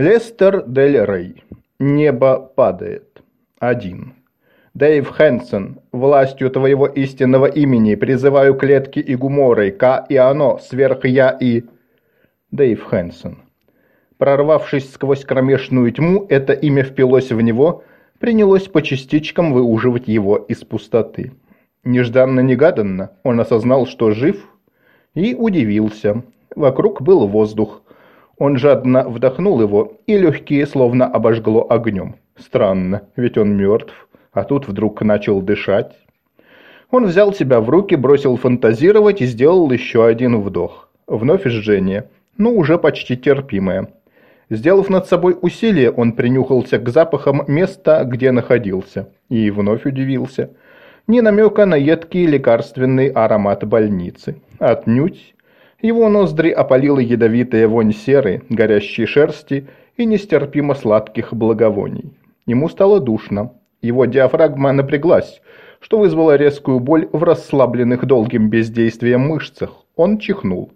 Лестер Дель Рей. Небо падает. Один. Дэйв Хэнсон, властью твоего истинного имени призываю клетки и гуморы, К и оно, сверх я и... Дэйв Хэнсон. Прорвавшись сквозь кромешную тьму, это имя впилось в него, принялось по частичкам выуживать его из пустоты. Нежданно-негаданно он осознал, что жив, и удивился. Вокруг был воздух. Он жадно вдохнул его, и легкие словно обожгло огнем. Странно, ведь он мертв, а тут вдруг начал дышать. Он взял себя в руки, бросил фантазировать и сделал еще один вдох. Вновь жжение, но уже почти терпимое. Сделав над собой усилие, он принюхался к запахам места, где находился, и вновь удивился. Ни намека на едкий лекарственный аромат больницы. Отнюдь. Его ноздри опалила ядовитая вонь серы, горящей шерсти и нестерпимо сладких благовоний. Ему стало душно. Его диафрагма напряглась, что вызвало резкую боль в расслабленных долгим бездействием мышцах. Он чихнул.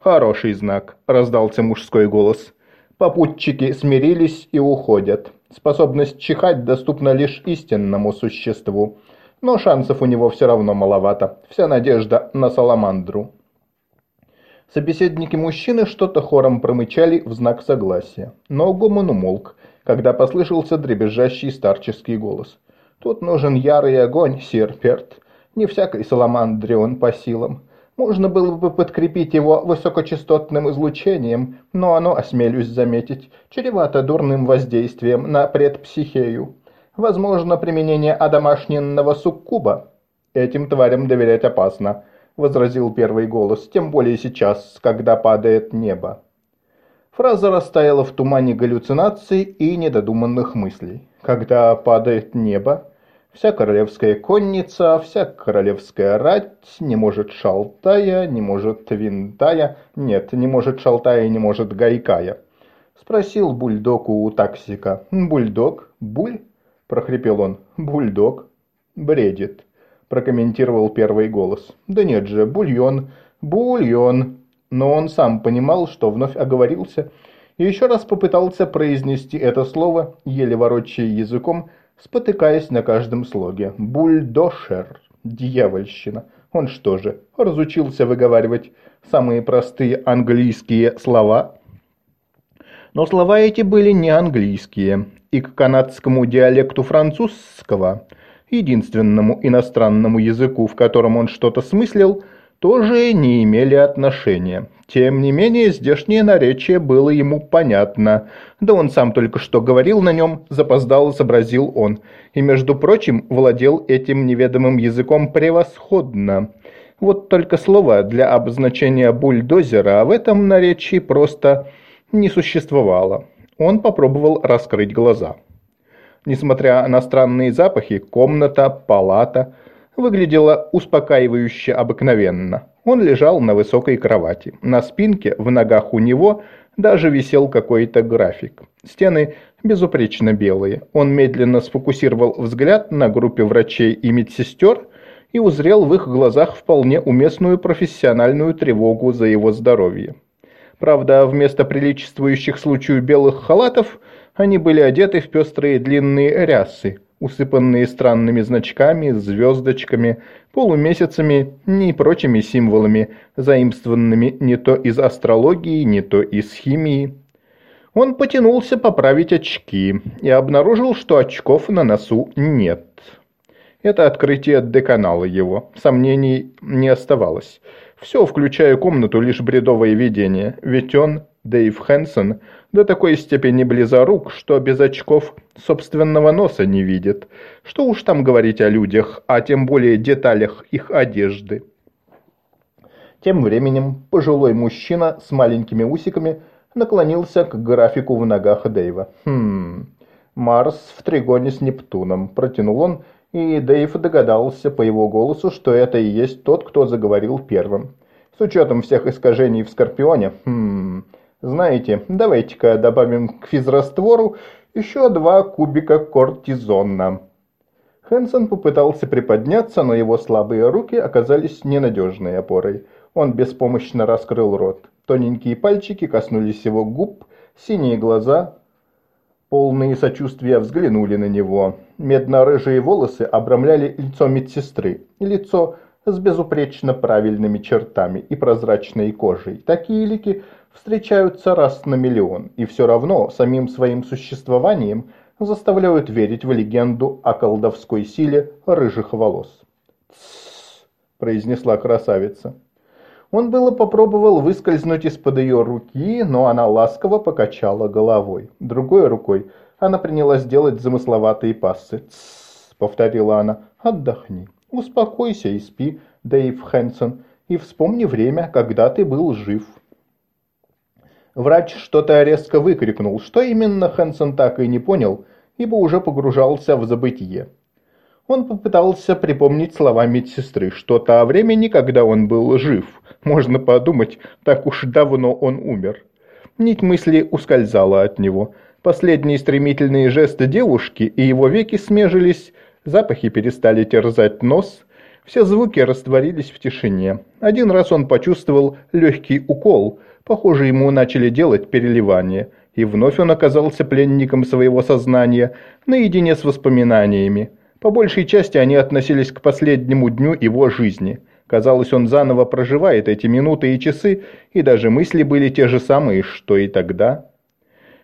«Хороший знак», – раздался мужской голос. «Попутчики смирились и уходят. Способность чихать доступна лишь истинному существу. Но шансов у него все равно маловато. Вся надежда на саламандру». Собеседники мужчины что-то хором промычали в знак согласия. Но гомон умолк, когда послышался дребезжащий старческий голос. «Тут нужен ярый огонь, сир Перт. Не всякой саламандре он по силам. Можно было бы подкрепить его высокочастотным излучением, но оно, осмелюсь заметить, чревато дурным воздействием на предпсихею. Возможно, применение одомашненного суккуба. Этим тварям доверять опасно», — возразил первый голос, «тем более сейчас, когда падает небо». Фраза растаяла в тумане галлюцинаций и недодуманных мыслей. Когда падает небо, вся королевская конница, вся королевская рать не может шалтая, не может винтая, нет, не может шалтая, не может гайкая. Спросил бульдог у таксика. «Бульдог? Буль?» – прохрипел он. «Бульдог?» «Бредит», – прокомментировал первый голос. «Да нет же, бульон, бульон», но он сам понимал, что вновь оговорился, и еще раз попытался произнести это слово, еле ворочая языком, спотыкаясь на каждом слоге. «Бульдошер! Дьявольщина! Он что же, разучился выговаривать самые простые английские слова?» Но слова эти были не английские, и к канадскому диалекту французского, единственному иностранному языку, в котором он что-то смыслил, тоже не имели отношения. Тем не менее, здешнее наречие было ему понятно. Да он сам только что говорил на нем, запоздал, изобразил он. И, между прочим, владел этим неведомым языком превосходно. Вот только слово для обозначения бульдозера в этом наречии просто не существовало. Он попробовал раскрыть глаза. Несмотря на странные запахи, комната, палата – выглядела успокаивающе обыкновенно. Он лежал на высокой кровати. На спинке, в ногах у него, даже висел какой-то график. Стены безупречно белые. Он медленно сфокусировал взгляд на группе врачей и медсестер и узрел в их глазах вполне уместную профессиональную тревогу за его здоровье. Правда, вместо приличествующих случаю белых халатов, они были одеты в пестрые длинные рясы, усыпанные странными значками, звездочками, полумесяцами и прочими символами, заимствованными не то из астрологии, не то из химии. Он потянулся поправить очки и обнаружил, что очков на носу нет. Это открытие деканала его, сомнений не оставалось. Все, включая комнату, лишь бредовое видение, ведь он, Дэйв Хэнсон, до такой степени близорук, что без очков собственного носа не видит. Что уж там говорить о людях, а тем более деталях их одежды. Тем временем пожилой мужчина с маленькими усиками наклонился к графику в ногах Дэйва. «Хм... Марс в тригоне с Нептуном», – протянул он, и Дэйв догадался по его голосу, что это и есть тот, кто заговорил первым. С учетом всех искажений в Скорпионе, хм... Знаете, давайте-ка добавим к физраствору еще два кубика кортизона. Хэнсон попытался приподняться, но его слабые руки оказались ненадежной опорой. Он беспомощно раскрыл рот. Тоненькие пальчики коснулись его губ, Синие глаза, полные сочувствия, взглянули на него. Медно-рыжие волосы обрамляли лицо медсестры, лицо с безупречно правильными чертами и прозрачной кожей. Такие лики встречаются раз на миллион, и все равно самим своим существованием заставляют верить в легенду о колдовской силе рыжих волос. «Тссс», – произнесла красавица. Он было попробовал выскользнуть из-под ее руки, но она ласково покачала головой. Другой рукой она принялась делать замысловатые пассы. «Тссс», – повторила она, – «отдохни, успокойся и спи, Дэйв Хэнсон, и вспомни время, когда ты был жив». Врач что-то резко выкрикнул, что именно Хэнсон так и не понял, ибо уже погружался в забытие. Он попытался припомнить слова медсестры, что-то о времени, когда он был жив. Можно подумать, так уж давно он умер. Нить мысли ускользала от него. Последние стремительные жесты девушки и его веки смежились, запахи перестали терзать нос, все звуки растворились в тишине. Один раз он почувствовал легкий укол, похоже, ему начали делать переливание – и вновь он оказался пленником своего сознания, наедине с воспоминаниями. По большей части они относились к последнему дню его жизни. Казалось, он заново проживает эти минуты и часы, и даже мысли были те же самые, что и тогда.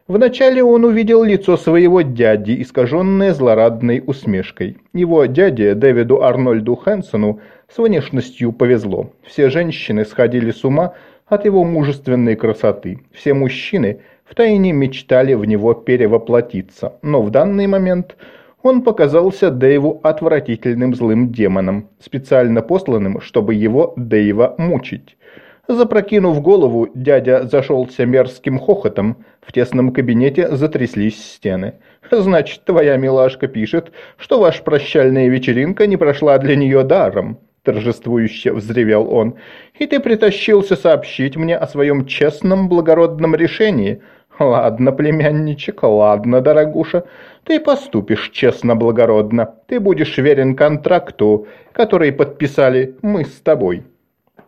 Вначале он увидел лицо своего дяди, искаженное злорадной усмешкой. Его дяде, Дэвиду Арнольду Хэнсону, с внешностью повезло. Все женщины сходили с ума от его мужественной красоты. Все мужчины втайне мечтали в него перевоплотиться, но в данный момент он показался Дэйву отвратительным злым демоном, специально посланным, чтобы его, Дэйва, мучить. Запрокинув голову, дядя зашелся мерзким хохотом, в тесном кабинете затряслись стены. «Значит, твоя милашка пишет, что ваша прощальная вечеринка не прошла для нее даром», торжествующе взревел он. «И ты притащился сообщить мне о своем честном благородном решении, «Ладно, племянничек, ладно, дорогуша, ты поступишь честно-благородно. Ты будешь верен контракту, который подписали мы с тобой».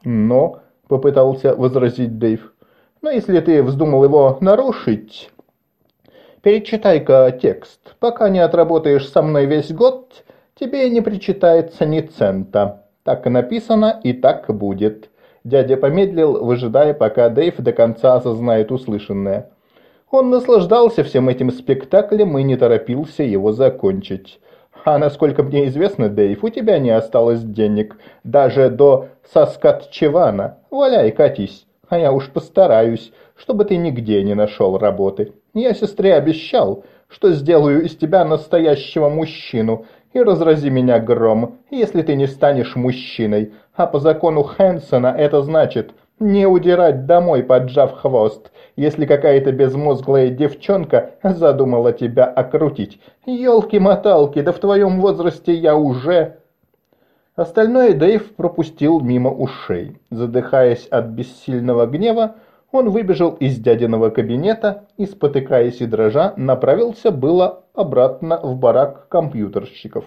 «Но», — попытался возразить Дэйв, «но если ты вздумал его нарушить...» «Перечитай-ка текст. Пока не отработаешь со мной весь год, тебе не причитается ни цента. Так написано и так будет». Дядя помедлил, выжидая, пока Дэйв до конца осознает услышанное. Он наслаждался всем этим спектаклем и не торопился его закончить. А насколько мне известно, Дэйв, у тебя не осталось денег. Даже до Саскатчевана. Валяй, катись. А я уж постараюсь, чтобы ты нигде не нашел работы. Я сестре обещал, что сделаю из тебя настоящего мужчину. И разрази меня гром, если ты не станешь мужчиной. А по закону Хэнсона это значит не удирать домой, поджав хвост, если какая-то безмозглая девчонка задумала тебя окрутить. Ёлки-моталки, да в твоем возрасте я уже...» Остальное Дэйв пропустил мимо ушей. Задыхаясь от бессильного гнева, он выбежал из дядиного кабинета и, спотыкаясь и дрожа, направился было обратно в барак компьютерщиков.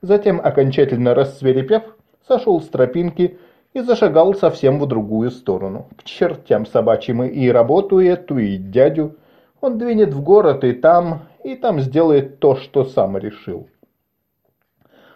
Затем, окончательно рассверепев, сошел с тропинки и зашагал совсем в другую сторону. К чертям собачьим и работу эту, и дядю. Он двинет в город и там, и там сделает то, что сам решил.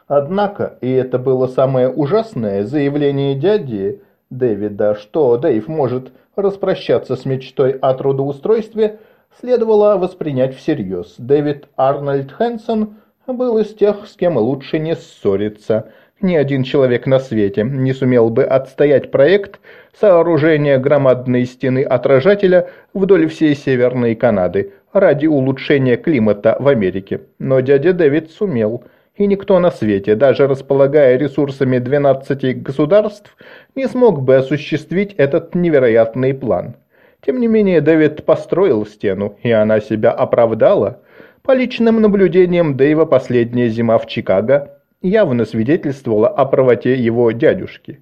Однако, и это было самое ужасное, заявление дяди Дэвида, что Дэйв может распрощаться с мечтой о трудоустройстве, следовало воспринять всерьез. Дэвид Арнольд Хэнсон был из тех, с кем лучше не ссориться – ни один человек на свете не сумел бы отстоять проект сооружения громадной стены отражателя вдоль всей Северной Канады ради улучшения климата в Америке. Но дядя Дэвид сумел. И никто на свете, даже располагая ресурсами 12 государств, не смог бы осуществить этот невероятный план. Тем не менее, Дэвид построил стену, и она себя оправдала. По личным наблюдениям Дэйва последняя зима в Чикаго явно свидетельствовало о правоте его дядюшки.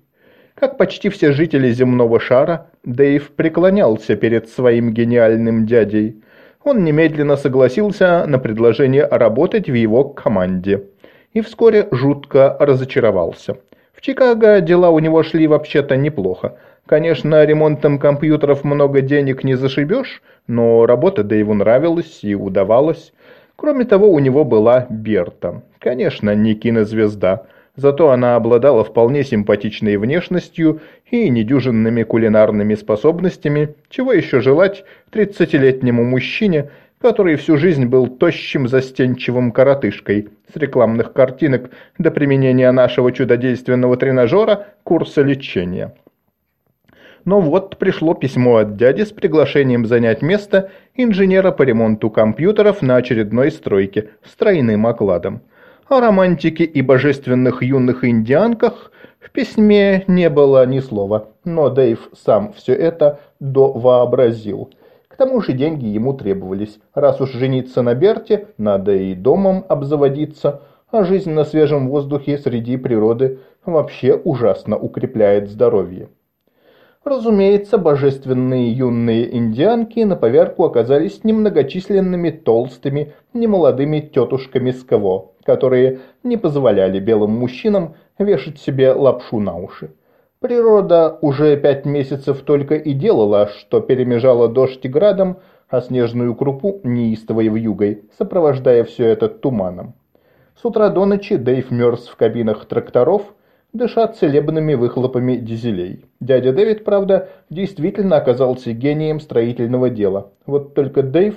Как почти все жители земного шара, Дэйв преклонялся перед своим гениальным дядей. Он немедленно согласился на предложение работать в его команде. И вскоре жутко разочаровался. В Чикаго дела у него шли вообще-то неплохо. Конечно, ремонтом компьютеров много денег не зашибешь, но работа Дэйву нравилась и удавалась. Кроме того, у него была Берта. Конечно, не кинозвезда, зато она обладала вполне симпатичной внешностью и недюжинными кулинарными способностями, чего еще желать тридцатилетнему мужчине, который всю жизнь был тощим застенчивым коротышкой с рекламных картинок до применения нашего чудодейственного тренажера курса лечения. Но вот пришло письмо от дяди с приглашением занять место инженера по ремонту компьютеров на очередной стройке с тройным окладом. О романтике и божественных юных индианках в письме не было ни слова, но Дэйв сам все это довообразил – к тому же деньги ему требовались. Раз уж жениться на Берте, надо и домом обзаводиться, а жизнь на свежем воздухе среди природы вообще ужасно укрепляет здоровье. Разумеется, божественные юные индианки на поверку оказались немногочисленными толстыми, немолодыми тетушками с кого, которые не позволяли белым мужчинам вешать себе лапшу на уши. Природа уже пять месяцев только и делала, что перемежала дождь и градом, а снежную крупу неистовой вьюгой, сопровождая все это туманом. С утра до ночи Дэйв мерз в кабинах тракторов, дыша целебными выхлопами дизелей. Дядя Дэвид, правда, действительно оказался гением строительного дела. Вот только Дэйв,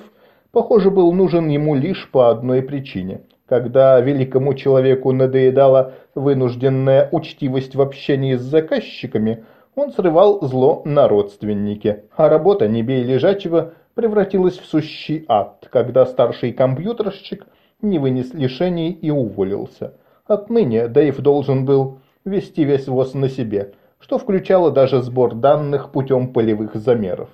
похоже, был нужен ему лишь по одной причине – когда великому человеку надоедала вынужденная учтивость в общении с заказчиками, он срывал зло на родственники, а работа «Не бей лежачего» превратилась в сущий ад, когда старший компьютерщик не вынес лишений и уволился. Отныне Дэйв должен был вести весь ВОЗ на себе, что включало даже сбор данных путем полевых замеров.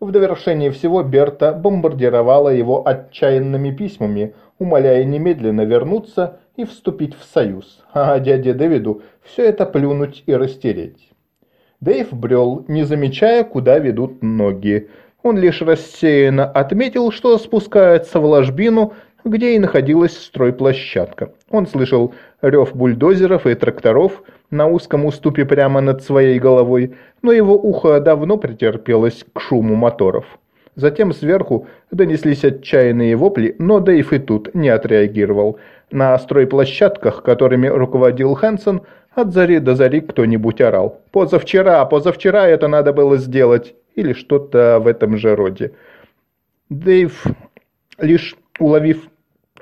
В довершение всего Берта бомбардировала его отчаянными письмами, умоляя немедленно вернуться и вступить в союз, а дяде Дэвиду все это плюнуть и растереть. Дэйв брел, не замечая, куда ведут ноги. Он лишь рассеянно отметил, что спускается в ложбину, где и находилась стройплощадка. Он слышал рев бульдозеров и тракторов на узком уступе прямо над своей головой, но его ухо давно претерпелось к шуму моторов. Затем сверху донеслись отчаянные вопли, но Дэйв и тут не отреагировал. На стройплощадках, которыми руководил Хэнсон, от зари до зари кто-нибудь орал. «Позавчера, позавчера это надо было сделать!» Или что-то в этом же роде. Дэйв, лишь уловив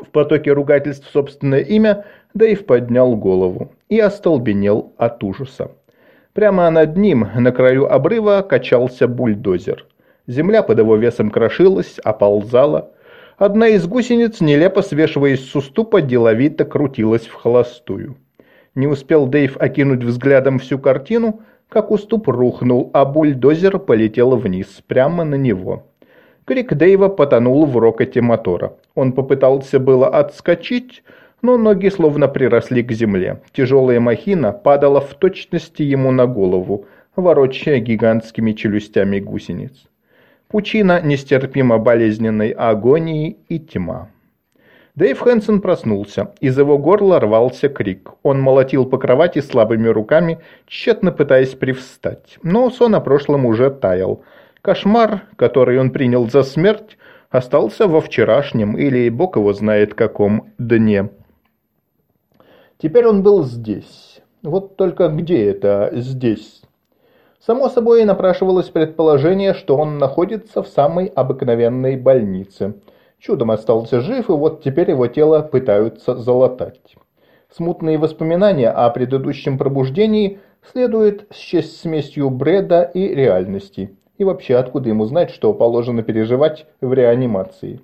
в потоке ругательств собственное имя, Дэйв поднял голову и остолбенел от ужаса. Прямо над ним, на краю обрыва, качался бульдозер. Земля под его весом крошилась, оползала. Одна из гусениц, нелепо свешиваясь с уступа, деловито крутилась в холостую. Не успел Дэйв окинуть взглядом всю картину, как уступ рухнул, а бульдозер полетел вниз, прямо на него. Крик Дэйва потонул в рокоте мотора. Он попытался было отскочить, но ноги словно приросли к земле. Тяжелая махина падала в точности ему на голову, ворочая гигантскими челюстями гусениц пучина нестерпимо болезненной агонии и тьма. Дэйв Хэнсон проснулся. Из его горла рвался крик. Он молотил по кровати слабыми руками, тщетно пытаясь привстать. Но сон о прошлом уже таял. Кошмар, который он принял за смерть, остался во вчерашнем или бог его знает каком дне. Теперь он был здесь. Вот только где это «здесь»? Само собой напрашивалось предположение, что он находится в самой обыкновенной больнице. Чудом остался жив, и вот теперь его тело пытаются залатать. Смутные воспоминания о предыдущем пробуждении следует счесть смесью бреда и реальности. И вообще, откуда ему знать, что положено переживать в реанимации?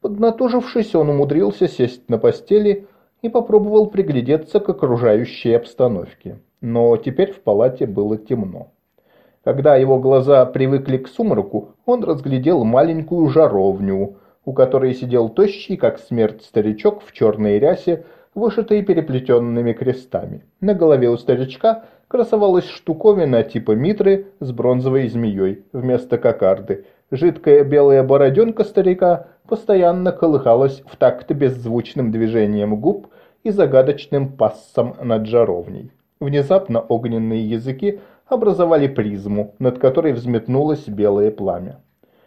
Поднатужившись, он умудрился сесть на постели и попробовал приглядеться к окружающей обстановке. Но теперь в палате было темно. Когда его глаза привыкли к сумраку, он разглядел маленькую жаровню, у которой сидел тощий, как смерть старичок в черной рясе, вышитой переплетенными крестами. На голове у старичка красовалась штуковина типа митры с бронзовой змеей вместо кокарды. Жидкая белая бороденка старика постоянно колыхалась в такт беззвучным движением губ и загадочным пассом над жаровней. Внезапно огненные языки образовали призму, над которой взметнулось белое пламя.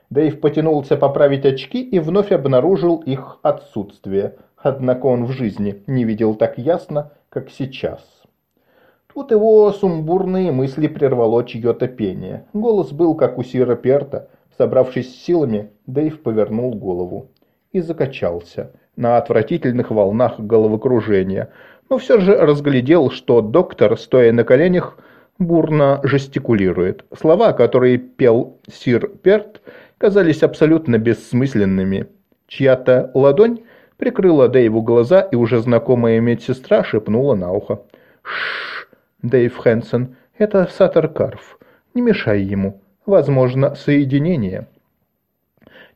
Дэйв потянулся поправить очки и вновь обнаружил их отсутствие, однако он в жизни не видел так ясно, как сейчас. Тут его сумбурные мысли прервало чье-то пение. Голос был, как у Сира Перта. Собравшись с силами, Дэйв повернул голову и закачался на отвратительных волнах головокружения, но все же разглядел, что доктор, стоя на коленях, бурно жестикулирует. Слова, которые пел Сир Перт, казались абсолютно бессмысленными. Чья-то ладонь прикрыла Дэйву глаза, и уже знакомая медсестра шепнула на ухо. «Шш, Дэйв Хэнсон, это Саттер Карф. Не мешай ему. Возможно, соединение».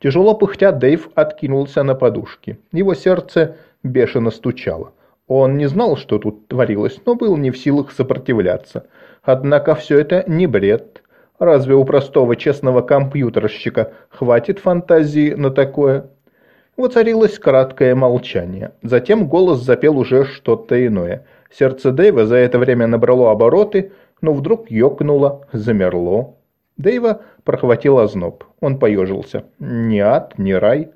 Тяжело пыхтя, Дэйв откинулся на подушки. Его сердце бешено стучало. Он не знал, что тут творилось, но был не в силах сопротивляться. Однако все это не бред. Разве у простого честного компьютерщика хватит фантазии на такое? Воцарилось краткое молчание. Затем голос запел уже что-то иное. Сердце Дэйва за это время набрало обороты, но вдруг ёкнуло, замерло. Дэйва прохватил озноб. Он поежился. Ни ад, ни рай.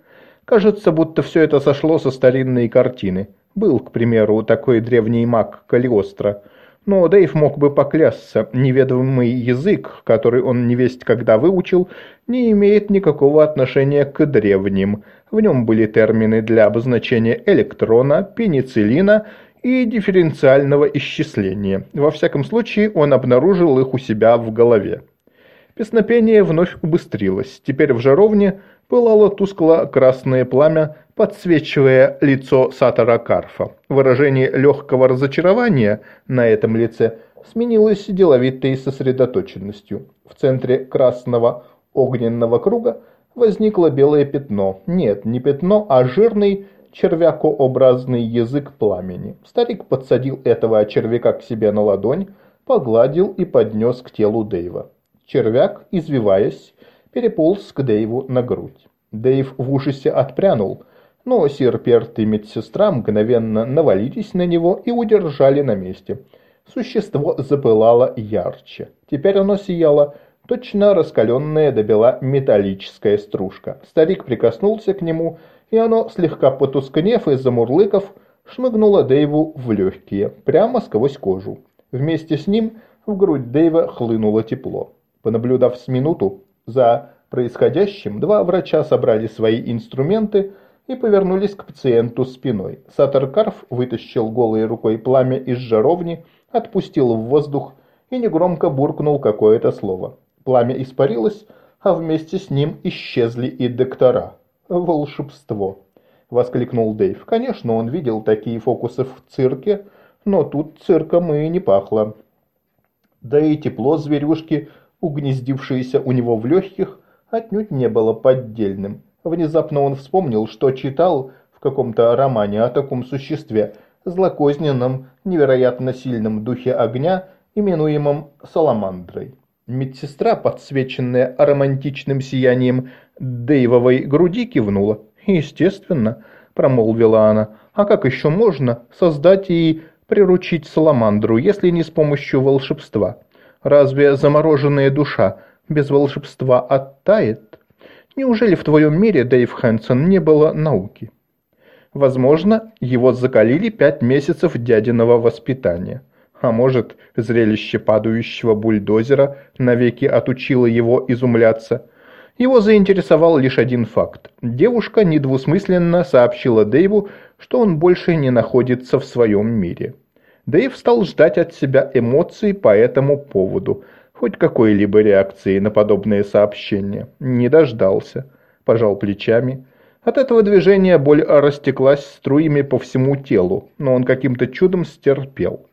Кажется, будто все это сошло со старинной картины. Был, к примеру, такой древний маг Калиостро. Но Дэйв мог бы поклясться, неведомый язык, который он невесть когда выучил, не имеет никакого отношения к древним. В нем были термины для обозначения электрона, пенициллина и дифференциального исчисления. Во всяком случае, он обнаружил их у себя в голове. Песнопение вновь убыстрилось. Теперь в жаровне пылало тускло-красное пламя, подсвечивая лицо Сатора Карфа. Выражение легкого разочарования на этом лице сменилось деловитой сосредоточенностью. В центре красного огненного круга возникло белое пятно. Нет, не пятно, а жирный червякообразный язык пламени. Старик подсадил этого червяка к себе на ладонь, погладил и поднес к телу Дэйва. Червяк, извиваясь, переполз к Дэйву на грудь. Дэйв в ужасе отпрянул, но сир Перт и медсестра мгновенно навалились на него и удержали на месте. Существо запылало ярче. Теперь оно сияло точно раскаленная до бела металлическая стружка. Старик прикоснулся к нему, и оно, слегка потускнев и замурлыков, шмыгнуло Дэйву в легкие, прямо сквозь кожу. Вместе с ним в грудь Дэйва хлынуло тепло. Понаблюдав с минуту за происходящим, два врача собрали свои инструменты и повернулись к пациенту спиной. Сатор Карф вытащил голой рукой пламя из жаровни, отпустил в воздух и негромко буркнул какое-то слово. Пламя испарилось, а вместе с ним исчезли и доктора. «Волшебство!» — воскликнул Дэйв. «Конечно, он видел такие фокусы в цирке, но тут цирком и не пахло. Да и тепло зверюшки — угнездившееся у него в легких, отнюдь не было поддельным. Внезапно он вспомнил, что читал в каком-то романе о таком существе, злокозненном, невероятно сильном духе огня, именуемом Саламандрой. Медсестра, подсвеченная романтичным сиянием Дэйвовой груди, кивнула. «Естественно», — промолвила она, — «а как еще можно создать и приручить Саламандру, если не с помощью волшебства?» Разве замороженная душа без волшебства оттает? Неужели в твоем мире, Дэйв Хэнсон, не было науки? Возможно, его закалили пять месяцев дядиного воспитания. А может, зрелище падающего бульдозера навеки отучило его изумляться. Его заинтересовал лишь один факт. Девушка недвусмысленно сообщила Дэйву, что он больше не находится в своем мире. Дэйв стал ждать от себя эмоций по этому поводу, хоть какой-либо реакции на подобные сообщения. Не дождался. Пожал плечами. От этого движения боль растеклась струями по всему телу, но он каким-то чудом стерпел.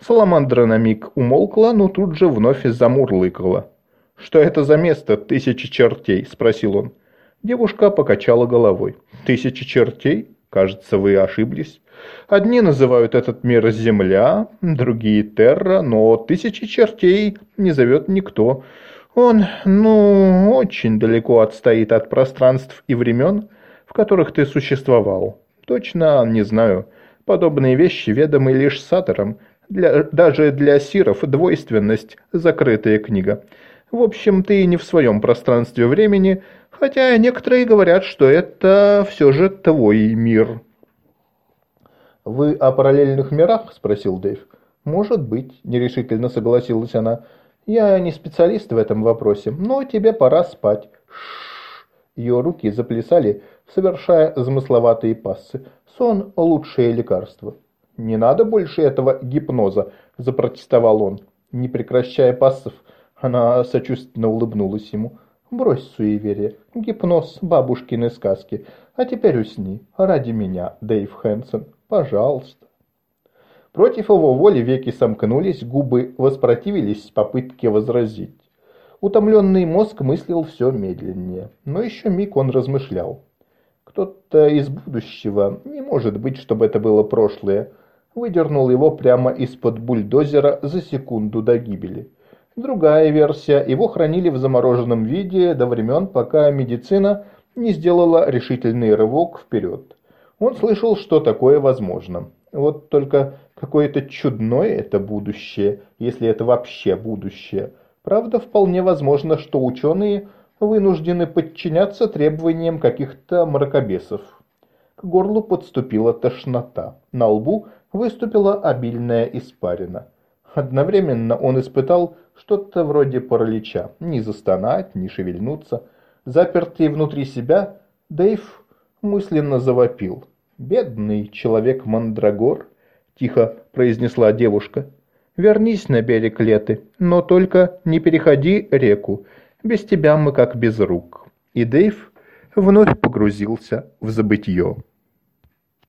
Саламандра на миг умолкла, но тут же вновь замурлыкала. «Что это за место, тысячи чертей?» – спросил он. Девушка покачала головой. «Тысячи чертей? Кажется, вы ошиблись. Одни называют этот мир Земля, другие Терра, но тысячи чертей не зовет никто. Он, ну, очень далеко отстоит от пространств и времен, в которых ты существовал. Точно не знаю. Подобные вещи ведомы лишь Сатором, Для, даже для сиров двойственность – закрытая книга. В общем, ты не в своем пространстве времени, хотя некоторые говорят, что это все же твой мир». «Вы о параллельных мирах?» – спросил Дэйв. «Может быть», – нерешительно согласилась она. «Я не специалист в этом вопросе, но тебе пора спать». Шш. Ее руки заплясали, совершая замысловатые пассы. «Сон – лучшее лекарство». «Не надо больше этого гипноза», – запротестовал он. Не прекращая пассов, она сочувственно улыбнулась ему. «Брось суеверие. Гипноз, бабушкины сказки. А теперь усни. Ради меня, Дэйв Хэнсон. Пожалуйста». Против его воли веки сомкнулись, губы воспротивились попытке возразить. Утомленный мозг мыслил все медленнее, но еще миг он размышлял. Кто-то из будущего, не может быть, чтобы это было прошлое, выдернул его прямо из-под бульдозера за секунду до гибели. Другая версия, его хранили в замороженном виде до времен, пока медицина не сделала решительный рывок вперед. Он слышал, что такое возможно. Вот только какое-то чудное это будущее, если это вообще будущее. Правда, вполне возможно, что ученые вынуждены подчиняться требованиям каких-то мракобесов. К горлу подступила тошнота. На лбу выступила обильная испарина. Одновременно он испытал что-то вроде паралича. Ни застонать, ни шевельнуться. Запертый внутри себя, Дэйв мысленно завопил. «Бедный человек-мандрагор», — тихо произнесла девушка. «Вернись на берег Леты, но только не переходи реку. Без тебя мы как без рук». И Дэйв вновь погрузился в забытье.